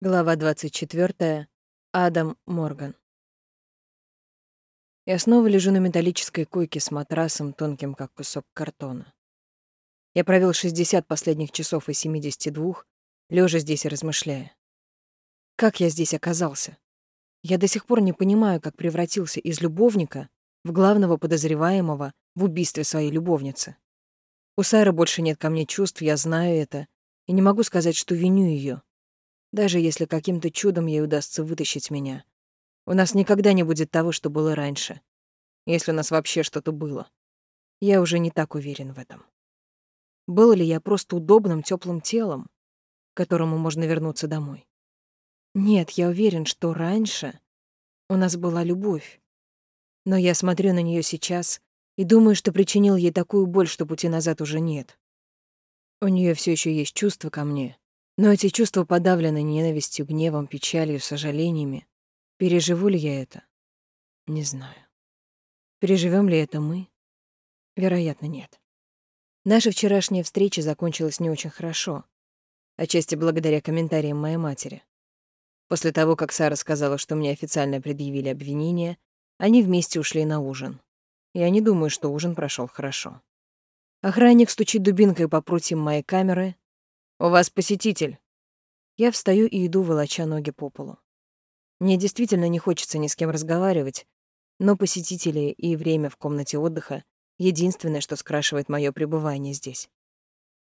Глава 24. Адам Морган. Я снова лежу на металлической койке с матрасом, тонким как кусок картона. Я провел 60 последних часов из 72, лежа здесь и размышляя. Как я здесь оказался? Я до сих пор не понимаю, как превратился из любовника в главного подозреваемого в убийстве своей любовницы. У Сары больше нет ко мне чувств, я знаю это, и не могу сказать, что виню ее даже если каким-то чудом ей удастся вытащить меня. У нас никогда не будет того, что было раньше. Если у нас вообще что-то было. Я уже не так уверен в этом. Был ли я просто удобным, теплым телом, к которому можно вернуться домой? Нет, я уверен, что раньше у нас была любовь. Но я смотрю на нее сейчас и думаю, что причинил ей такую боль, что пути назад уже нет. У нее все еще есть чувства ко мне, но эти чувства подавлены ненавистью, гневом, печалью, сожалениями. Переживу ли я это? Не знаю. Переживем ли это мы? Вероятно, нет. Наша вчерашняя встреча закончилась не очень хорошо, отчасти благодаря комментариям моей матери. После того, как Сара сказала, что мне официально предъявили обвинение, они вместе ушли на ужин. Я не думаю, что ужин прошел хорошо. Охранник стучит дубинкой по прутьям моей камеры, «У вас посетитель». Я встаю и иду, волоча ноги по полу. Мне действительно не хочется ни с кем разговаривать, но посетители и время в комнате отдыха — единственное, что скрашивает мое пребывание здесь.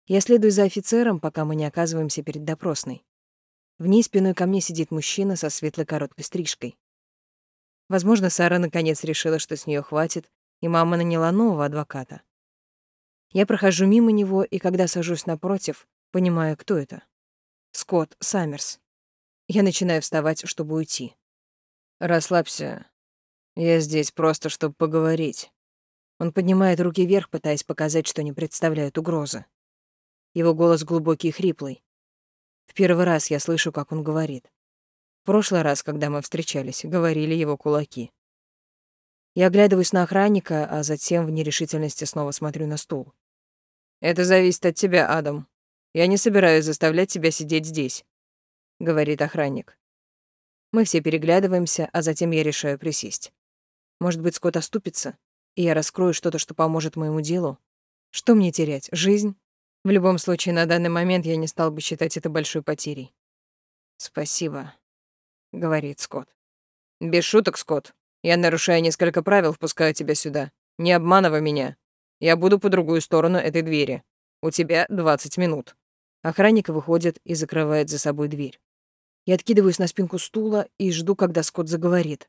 Я следую за офицером, пока мы не оказываемся перед допросной. В ней спиной ко мне сидит мужчина со светлой короткой стрижкой. Возможно, Сара наконец решила, что с нее хватит, и мама наняла нового адвоката. Я прохожу мимо него, и когда сажусь напротив, понимая, кто это. Скотт Саммерс. Я начинаю вставать, чтобы уйти. «Расслабься. Я здесь просто, чтобы поговорить». Он поднимает руки вверх, пытаясь показать, что не представляет угрозы. Его голос глубокий и хриплый. В первый раз я слышу, как он говорит. В прошлый раз, когда мы встречались, говорили его кулаки. Я оглядываюсь на охранника, а затем в нерешительности снова смотрю на стул. «Это зависит от тебя, Адам. Я не собираюсь заставлять тебя сидеть здесь», — говорит охранник. Мы все переглядываемся, а затем я решаю присесть. Может быть, Скотт оступится, и я раскрою что-то, что поможет моему делу? Что мне терять? Жизнь? В любом случае, на данный момент я не стал бы считать это большой потерей. «Спасибо», — говорит Скотт. «Без шуток, Скотт. Я нарушаю несколько правил, впускаю тебя сюда. Не обманывай меня. Я буду по другую сторону этой двери. У тебя 20 минут». Охранник выходит и закрывает за собой дверь. Я откидываюсь на спинку стула и жду, когда Скотт заговорит.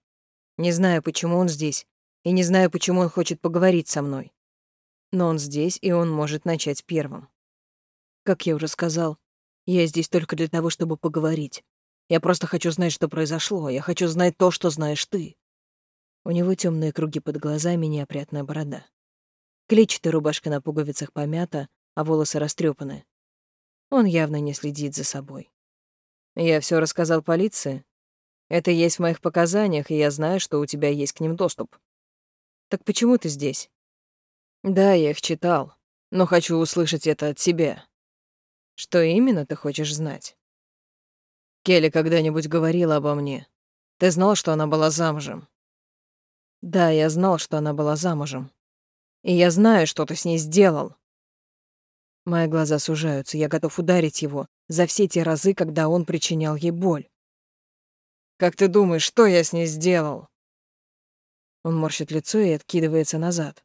Не знаю, почему он здесь, и не знаю, почему он хочет поговорить со мной. Но он здесь, и он может начать первым. Как я уже сказал, я здесь только для того, чтобы поговорить. Я просто хочу знать, что произошло. Я хочу знать то, что знаешь ты. У него темные круги под глазами, неопрятная борода. Клетчатая рубашка на пуговицах помята, а волосы растрепаны. Он явно не следит за собой. Я все рассказал полиции. Это есть в моих показаниях, и я знаю, что у тебя есть к ним доступ. Так почему ты здесь? Да, я их читал, но хочу услышать это от тебя. Что именно ты хочешь знать? Келли когда-нибудь говорила обо мне. Ты знал, что она была замужем? Да, я знал, что она была замужем. И я знаю, что ты с ней сделал. Мои глаза сужаются, я готов ударить его за все те разы, когда он причинял ей боль. «Как ты думаешь, что я с ней сделал?» Он морщит лицо и откидывается назад.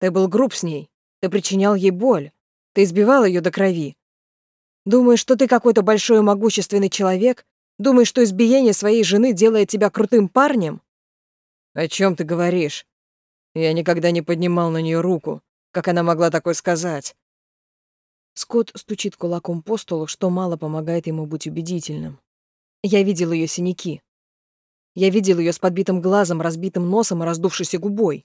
«Ты был груб с ней, ты причинял ей боль, ты избивал ее до крови. Думаешь, что ты какой-то большой и могущественный человек? Думаешь, что избиение своей жены делает тебя крутым парнем?» «О чем ты говоришь? Я никогда не поднимал на нее руку. Как она могла такое сказать? Скотт стучит кулаком по столу, что мало помогает ему быть убедительным. Я видел ее синяки. Я видел ее с подбитым глазом, разбитым носом и раздувшейся губой.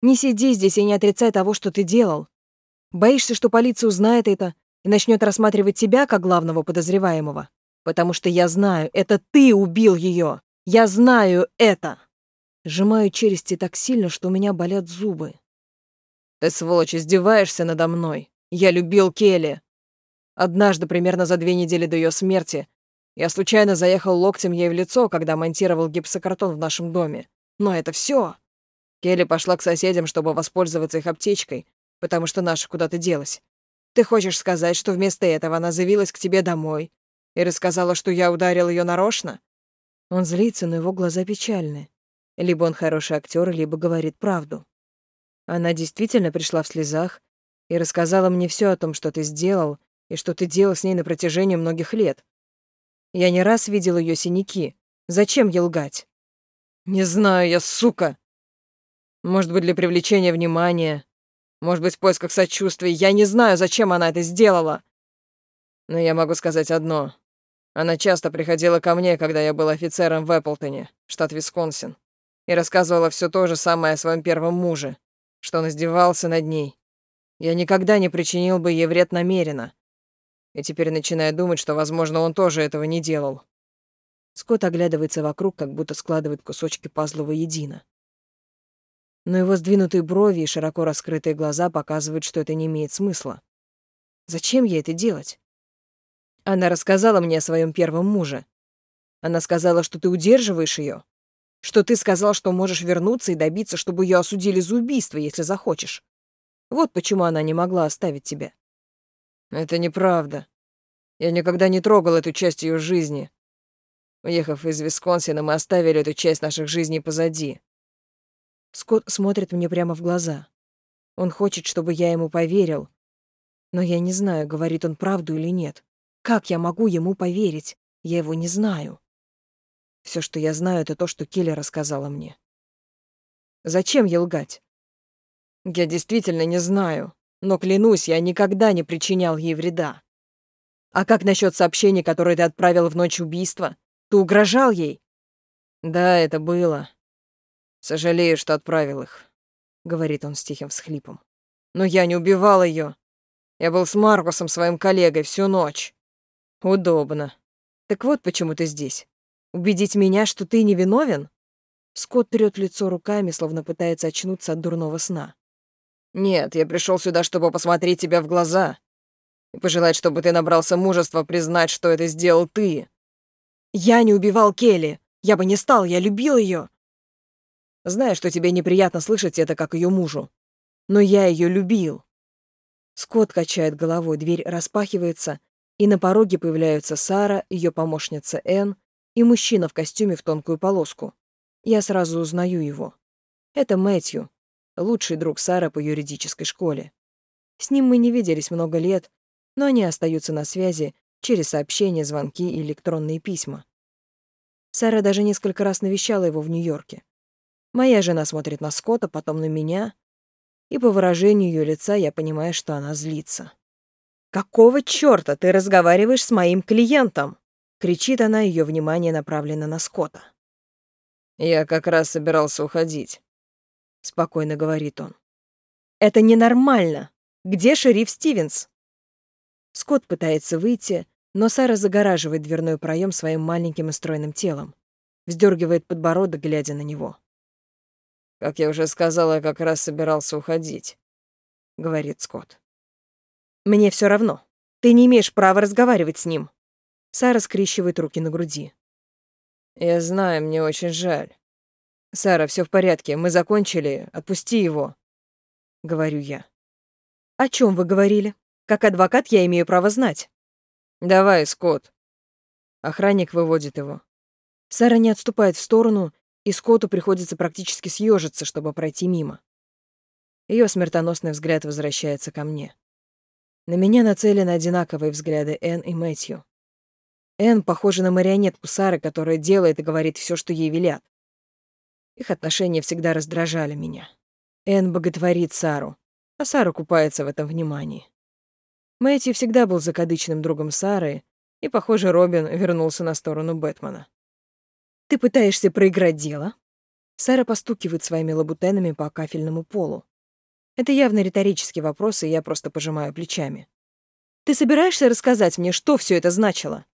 Не сиди здесь и не отрицай того, что ты делал. Боишься, что полиция узнает это и начнет рассматривать тебя как главного подозреваемого? Потому что я знаю, это ты убил ее. Я знаю это. Сжимаю челюсти так сильно, что у меня болят зубы. Ты, сволочь, издеваешься надо мной. Я любил Келли. Однажды, примерно за две недели до ее смерти, Я случайно заехал локтем ей в лицо, когда монтировал гипсокартон в нашем доме. Но это все. Келли пошла к соседям, чтобы воспользоваться их аптечкой, потому что наша куда-то делась. Ты хочешь сказать, что вместо этого она заявилась к тебе домой и рассказала, что я ударил ее нарочно? Он злится, но его глаза печальны. Либо он хороший актер, либо говорит правду. Она действительно пришла в слезах и рассказала мне все о том, что ты сделал и что ты делал с ней на протяжении многих лет. Я не раз видел ее синяки. Зачем ей лгать? Не знаю я, сука. Может быть, для привлечения внимания, может быть, в поисках сочувствия. Я не знаю, зачем она это сделала. Но я могу сказать одно. Она часто приходила ко мне, когда я был офицером в Эпплтоне, штат Висконсин, и рассказывала все то же самое о своем первом муже, что он издевался над ней. Я никогда не причинил бы ей вред намеренно. И теперь начинаю думать, что, возможно, он тоже этого не делал. Скотт оглядывается вокруг, как будто складывает кусочки пазла воедино но его сдвинутые брови и широко раскрытые глаза показывают, что это не имеет смысла. Зачем ей это делать? Она рассказала мне о своем первом муже. Она сказала, что ты удерживаешь ее, что ты сказал, что можешь вернуться и добиться, чтобы ее осудили за убийство, если захочешь. Вот почему она не могла оставить тебя. Это неправда. Я никогда не трогал эту часть ее жизни. Уехав из Висконсина, мы оставили эту часть наших жизней позади. Скотт смотрит мне прямо в глаза. Он хочет, чтобы я ему поверил. Но я не знаю, говорит он правду или нет. Как я могу ему поверить? Я его не знаю. Все, что я знаю, это то, что Келли рассказала мне. Зачем ей лгать? Я действительно не знаю, но клянусь, я никогда не причинял ей вреда. А как насчет сообщений, которые ты отправил в ночь убийства? Ты угрожал ей? Да, это было. «Сожалею, что отправил их», — говорит он с тихим всхлипом. «Но я не убивал ее. Я был с Маркусом, своим коллегой, всю ночь. Удобно. Так вот почему ты здесь. Убедить меня, что ты невиновен?» Скотт трёт лицо руками, словно пытается очнуться от дурного сна. «Нет, я пришел сюда, чтобы посмотреть тебя в глаза и пожелать, чтобы ты набрался мужества признать, что это сделал ты». «Я не убивал Келли. Я бы не стал, я любил ее. Знаю, что тебе неприятно слышать это, как ее мужу. Но я ее любил. Скотт качает головой, дверь распахивается, и на пороге появляются Сара, ее помощница Энн и мужчина в костюме в тонкую полоску. Я сразу узнаю его. Это Мэтью, лучший друг Сары по юридической школе. С ним мы не виделись много лет, но они остаются на связи через сообщения, звонки и электронные письма. Сара даже несколько раз навещала его в Нью-Йорке. Моя жена смотрит на Скотта, потом на меня, и по выражению ее лица я понимаю, что она злится. «Какого чёрта ты разговариваешь с моим клиентом?» — кричит она, ее внимание направлено на Скотта. «Я как раз собирался уходить», — спокойно говорит он. «Это ненормально. Где шериф Стивенс?» Скотт пытается выйти, но Сара загораживает дверной проем своим маленьким и стройным телом, вздергивает подбородок, глядя на него. «Как я уже сказала, я как раз собирался уходить», — говорит Скотт. «Мне все равно. Ты не имеешь права разговаривать с ним». Сара скрещивает руки на груди. «Я знаю, мне очень жаль. Сара, все в порядке, мы закончили, отпусти его», — говорю я. «О чем вы говорили? Как адвокат я имею право знать». «Давай, Скотт». Охранник выводит его. Сара не отступает в сторону и Скотту приходится практически съежиться, чтобы пройти мимо. Ее смертоносный взгляд возвращается ко мне. На меня нацелены одинаковые взгляды Энн и Мэтью. Энн похожа на марионетку Сары, которая делает и говорит все, что ей велят. Их отношения всегда раздражали меня. Энн боготворит Сару, а Сара купается в этом внимании. Мэтью всегда был закадычным другом Сары, и, похоже, Робин вернулся на сторону Бэтмена. Ты пытаешься проиграть дело?» Сара постукивает своими лабутенами по кафельному полу. Это явно риторический вопрос, и я просто пожимаю плечами. «Ты собираешься рассказать мне, что все это значило?»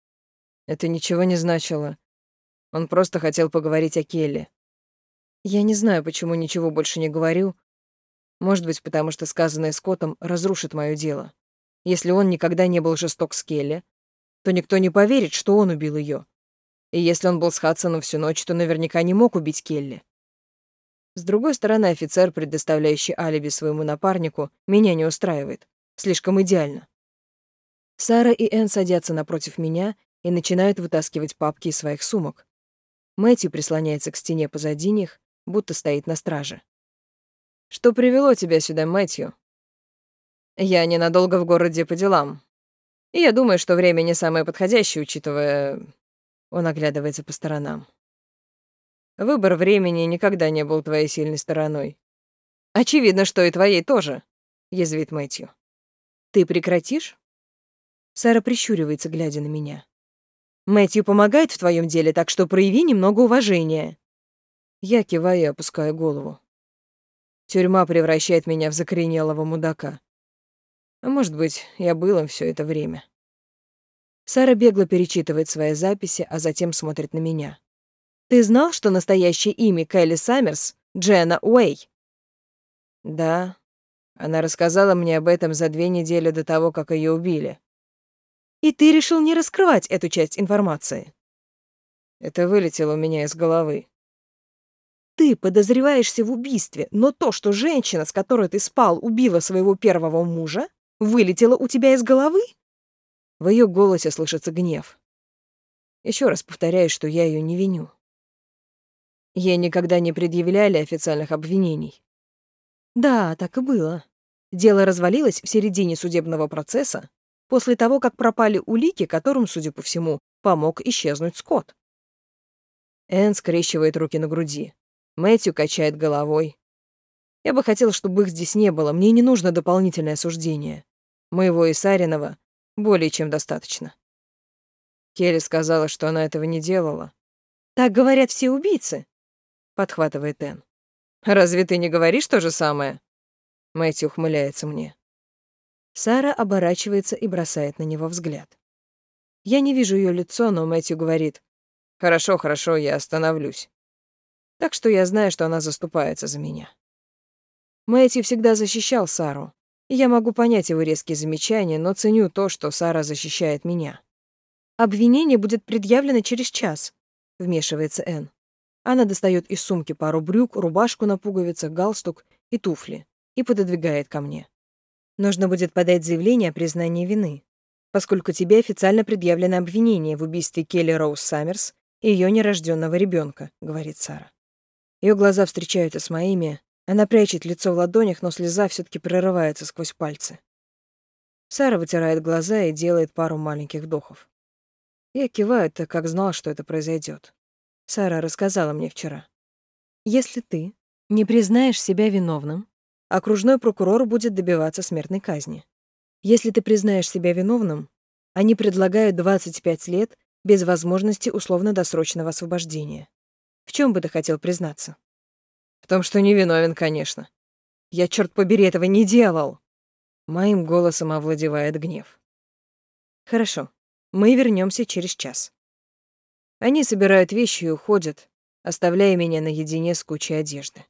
Это ничего не значило. Он просто хотел поговорить о Келли. Я не знаю, почему ничего больше не говорю. Может быть, потому что сказанное Скоттом разрушит мое дело. Если он никогда не был жесток с Келли, то никто не поверит, что он убил ее. И если он был с Хадсоном всю ночь, то наверняка не мог убить Келли. С другой стороны, офицер, предоставляющий алиби своему напарнику, меня не устраивает. Слишком идеально. Сара и Энн садятся напротив меня и начинают вытаскивать папки из своих сумок. Мэтью прислоняется к стене позади них, будто стоит на страже. «Что привело тебя сюда, Мэтью?» «Я ненадолго в городе по делам. И я думаю, что время не самое подходящее, учитывая...» Он оглядывается по сторонам. «Выбор времени никогда не был твоей сильной стороной. Очевидно, что и твоей тоже», — язвит Мэтью. «Ты прекратишь?» Сара прищуривается, глядя на меня. «Мэтью помогает в твоем деле, так что прояви немного уважения». Я киваю и опускаю голову. Тюрьма превращает меня в закоренелого мудака. А может быть, я был им все это время. Сара бегло перечитывает свои записи, а затем смотрит на меня. «Ты знал, что настоящее имя Кэлли Саммерс — Дженна Уэй?» «Да. Она рассказала мне об этом за две недели до того, как ее убили». «И ты решил не раскрывать эту часть информации?» Это вылетело у меня из головы. Ты подозреваешься в убийстве, но то, что женщина, с которой ты спал, убила своего первого мужа, вылетело у тебя из головы? В ее голосе слышится гнев. Еще раз повторяю, что я ее не виню. Ей никогда не предъявляли официальных обвинений. Да, так и было. Дело развалилось в середине судебного процесса, после того, как пропали улики, которым, судя по всему, помог исчезнуть Скотт. Энн скрещивает руки на груди. Мэтью качает головой. Я бы хотел, чтобы их здесь не было. Мне не нужно дополнительное суждение. Моего и Саринова более чем достаточно. Келли сказала, что она этого не делала. «Так говорят все убийцы», — подхватывает Энн. «Разве ты не говоришь то же самое?» Мэтью ухмыляется мне. Сара оборачивается и бросает на него взгляд. Я не вижу ее лицо, но Мэтью говорит. «Хорошо, хорошо, я остановлюсь». Так что я знаю, что она заступается за меня. Мэтью всегда защищал Сару, и я могу понять его резкие замечания, но ценю то, что Сара защищает меня. «Обвинение будет предъявлено через час», — вмешивается Энн. Она достает из сумки пару брюк, рубашку на пуговицах, галстук и туфли и пододвигает ко мне. Нужно будет подать заявление о признании вины, поскольку тебе официально предъявлено обвинение в убийстве Келли Роуз Саммерс и ее нерожденного ребенка, говорит Сара. Ее глаза встречаются с моими, она прячет лицо в ладонях, но слеза все таки прорывается сквозь пальцы. Сара вытирает глаза и делает пару маленьких вдохов. Я киваю, так как знал, что это произойдет. Сара рассказала мне вчера. Если ты не признаешь себя виновным, окружной прокурор будет добиваться смертной казни. Если ты признаешь себя виновным, они предлагают 25 лет без возможности условно-досрочного освобождения. В чем бы ты хотел признаться? В том, что не виновен, конечно. Я, черт побери, этого не делал. Моим голосом овладевает гнев. Хорошо, мы вернемся через час. Они собирают вещи и уходят, оставляя меня наедине с кучей одежды.